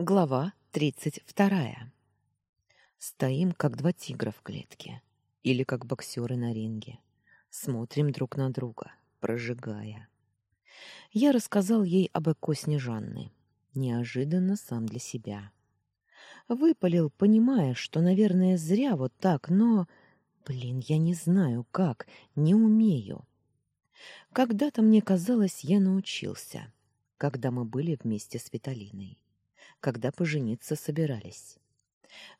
Глава тридцать вторая. Стоим, как два тигра в клетке. Или как боксеры на ринге. Смотрим друг на друга, прожигая. Я рассказал ей об Эко Снежанны. Неожиданно сам для себя. Выпалил, понимая, что, наверное, зря вот так, но... Блин, я не знаю как, не умею. Когда-то мне казалось, я научился, когда мы были вместе с Виталиной когда пожениться собирались.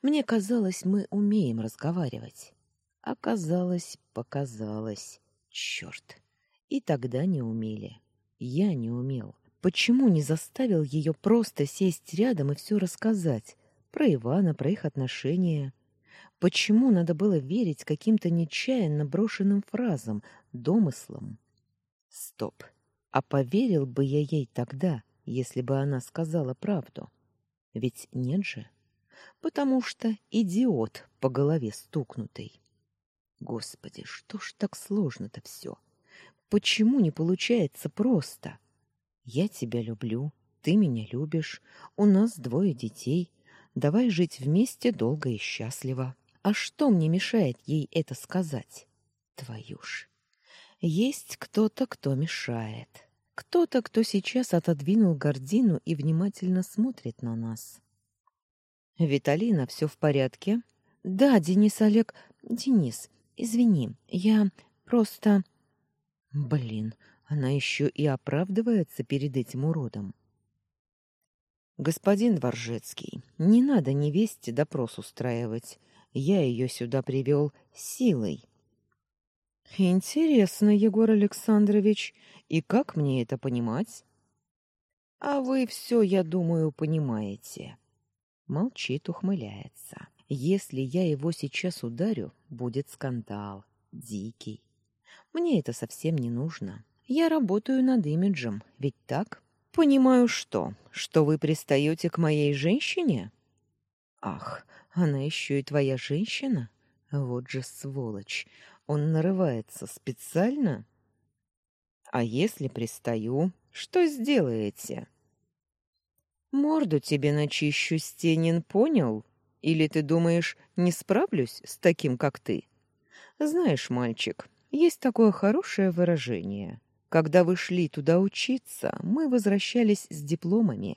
Мне казалось, мы умеем разговаривать. Оказалось, показалось. Черт! И тогда не умели. Я не умел. Почему не заставил ее просто сесть рядом и все рассказать? Про Ивана, про их отношения. Почему надо было верить каким-то нечаянно брошенным фразам, домыслам? Стоп. А поверил бы я ей тогда, если бы она сказала правду? Ведь нет же. Потому что идиот по голове стукнутый. Господи, что ж так сложно-то все? Почему не получается просто? Я тебя люблю, ты меня любишь, у нас двое детей. Давай жить вместе долго и счастливо. А что мне мешает ей это сказать? Твою ж. Есть кто-то, кто мешает. Кто-то, кто сейчас отодвинул гордину и внимательно смотрит на нас. Виталина, все в порядке? Да, Денис Олег, Денис, извини, я просто Блин, она еще и оправдывается перед этим уродом. Господин Дворжецкий, не надо невесте допрос устраивать. Я ее сюда привел силой. Интересно, Егор Александрович, и как мне это понимать? А вы все, я думаю, понимаете. Молчит, ухмыляется. Если я его сейчас ударю, будет скандал, дикий. Мне это совсем не нужно. Я работаю над имиджем, ведь так? Понимаю что? Что вы пристаете к моей женщине? Ах, она еще и твоя женщина? Вот же сволочь. Он нарывается специально? А если пристаю, что сделаете? Морду тебе начищу, Стенин, понял? Или ты думаешь, не справлюсь с таким, как ты? Знаешь, мальчик, есть такое хорошее выражение. Когда вы шли туда учиться, мы возвращались с дипломами.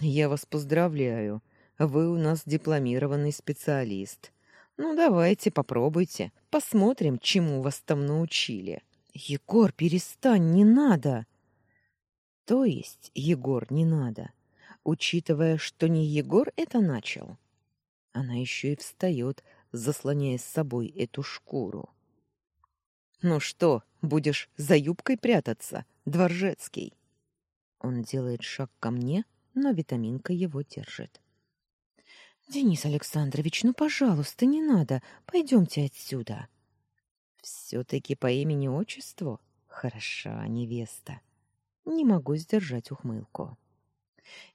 Я вас поздравляю. Вы у нас дипломированный специалист. Ну, давайте, попробуйте. Посмотрим, чему вас там научили. Егор, перестань, не надо. То есть, Егор, не надо. Учитывая, что не Егор это начал. Она еще и встает, заслоняя с собой эту шкуру. Ну что, будешь за юбкой прятаться, Дворжецкий? Он делает шаг ко мне, но витаминка его держит. Денис Александрович, ну, пожалуйста, не надо. Пойдемте отсюда. все таки по имени-отчеству хороша невеста. Не могу сдержать ухмылку.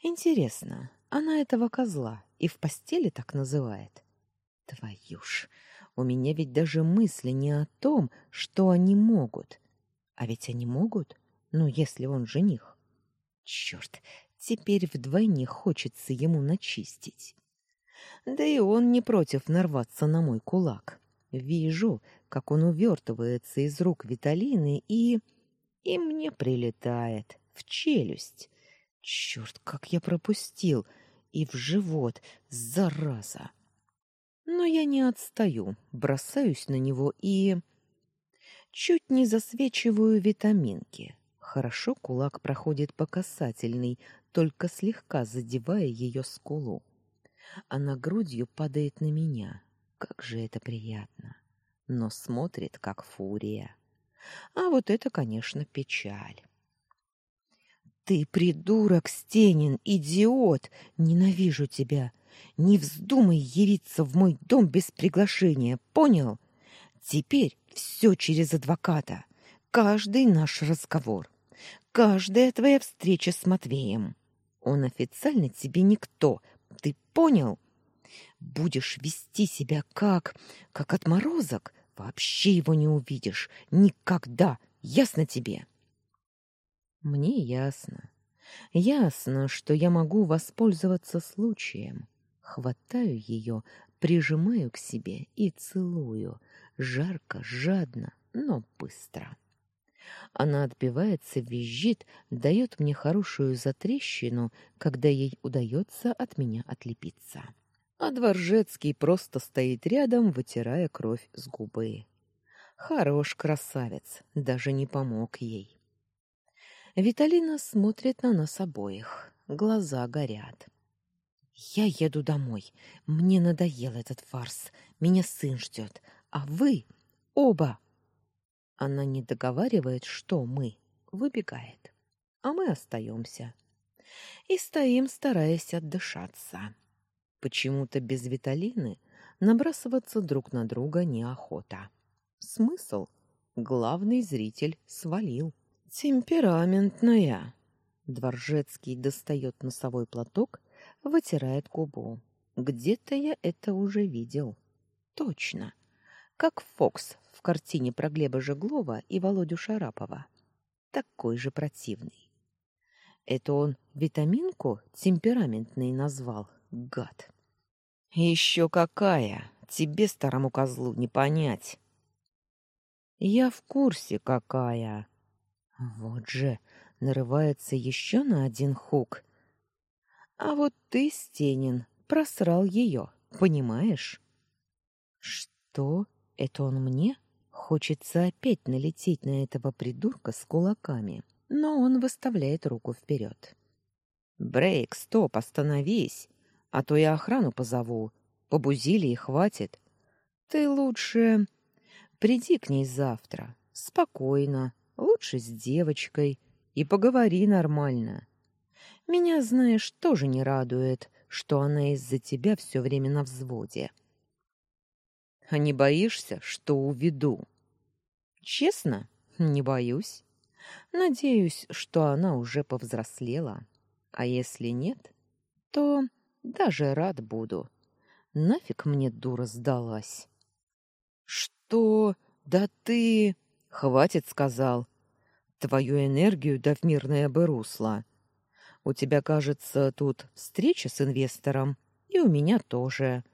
Интересно, она этого козла и в постели так называет? Твою ж, у меня ведь даже мысли не о том, что они могут. А ведь они могут, ну, если он жених. Черт, теперь вдвойне хочется ему начистить. Да и он не против нарваться на мой кулак. Вижу, как он увертывается из рук Виталины и... И мне прилетает в челюсть. Черт, как я пропустил! И в живот, зараза! Но я не отстаю, бросаюсь на него и... Чуть не засвечиваю витаминки. Хорошо кулак проходит по касательной, только слегка задевая ее скулу она грудью падает на меня. Как же это приятно. Но смотрит, как фурия. А вот это, конечно, печаль. Ты придурок, Стенин, идиот! Ненавижу тебя. Не вздумай явиться в мой дом без приглашения, понял? Теперь все через адвоката. Каждый наш разговор, каждая твоя встреча с Матвеем. Он официально тебе никто, ты понял? Будешь вести себя как... как отморозок, вообще его не увидишь. Никогда. Ясно тебе? Мне ясно. Ясно, что я могу воспользоваться случаем. Хватаю ее, прижимаю к себе и целую, жарко, жадно, но быстро. Она отбивается, визжит, дает мне хорошую затрещину, когда ей удается от меня отлепиться. А Дворжецкий просто стоит рядом, вытирая кровь с губы. Хорош красавец, даже не помог ей. Виталина смотрит на нас обоих, глаза горят. Я еду домой. Мне надоел этот фарс. Меня сын ждет. А вы оба она не договаривает, что мы, выбегает, а мы остаемся. И стоим, стараясь отдышаться. Почему-то без Виталины набрасываться друг на друга неохота. Смысл? Главный зритель свалил. Темпераментная. Дворжецкий достает носовой платок, вытирает губу. Где-то я это уже видел. Точно. Как Фокс в картине про Глеба Жеглова и Володю Шарапова. Такой же противный. Это он витаминку темпераментный назвал, гад. Еще какая! Тебе, старому козлу, не понять. Я в курсе, какая. Вот же, нарывается еще на один хук. А вот ты, Стенин, просрал ее, понимаешь? Что? Это он мне? Хочется опять налететь на этого придурка с кулаками, но он выставляет руку вперед. «Брейк, стоп, остановись, а то я охрану позову. Побузили и хватит. Ты лучше приди к ней завтра, спокойно, лучше с девочкой, и поговори нормально. Меня, знаешь, тоже не радует, что она из-за тебя все время на взводе. А не боишься, что уведу? Честно, не боюсь. Надеюсь, что она уже повзрослела. А если нет, то даже рад буду. Нафиг мне дура сдалась. Что? Да ты... Хватит, сказал. Твою энергию да в мирное бы русло. У тебя, кажется, тут встреча с инвестором, и у меня тоже.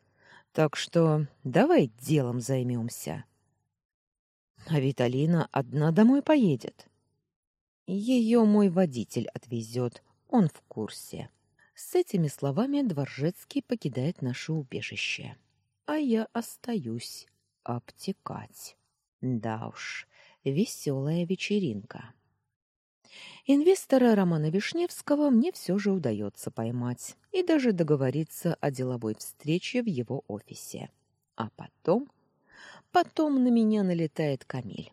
Так что давай делом займемся. А Виталина одна домой поедет. Ее мой водитель отвезет, он в курсе. С этими словами Дворжецкий покидает наше убежище. А я остаюсь обтекать. Да уж, веселая вечеринка. Инвестора Романа Вишневского мне все же удается поймать и даже договориться о деловой встрече в его офисе. А потом Потом на меня налетает Камиль.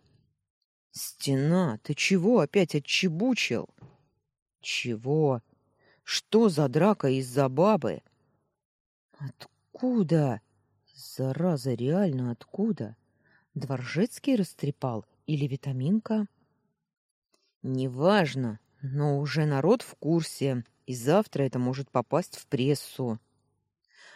«Стена, ты чего опять отчебучил?» «Чего? Что за драка из-за бабы?» «Откуда? Зараза, реально откуда? Дворжецкий растрепал или витаминка?» «Неважно, но уже народ в курсе, и завтра это может попасть в прессу.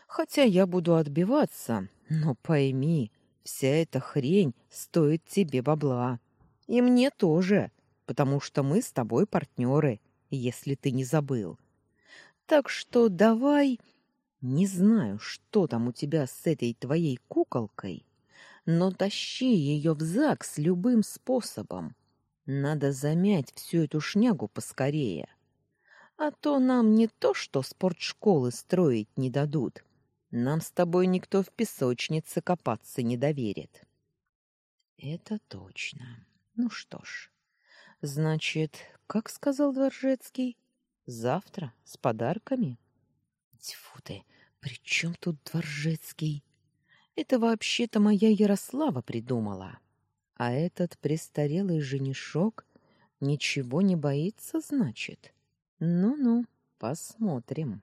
Хотя я буду отбиваться, но пойми, Вся эта хрень стоит тебе бабла. И мне тоже, потому что мы с тобой партнеры, если ты не забыл. Так что давай... Не знаю, что там у тебя с этой твоей куколкой, но тащи ее в ЗАГС любым способом. Надо замять всю эту шнягу поскорее. А то нам не то, что спортшколы строить не дадут, нам с тобой никто в песочнице копаться не доверит. Это точно. Ну что ж. Значит, как сказал Дворжецкий, завтра с подарками? Тьфу ты, при чем тут Дворжецкий? Это вообще-то моя Ярослава придумала. А этот престарелый женишок ничего не боится, значит? Ну-ну, посмотрим.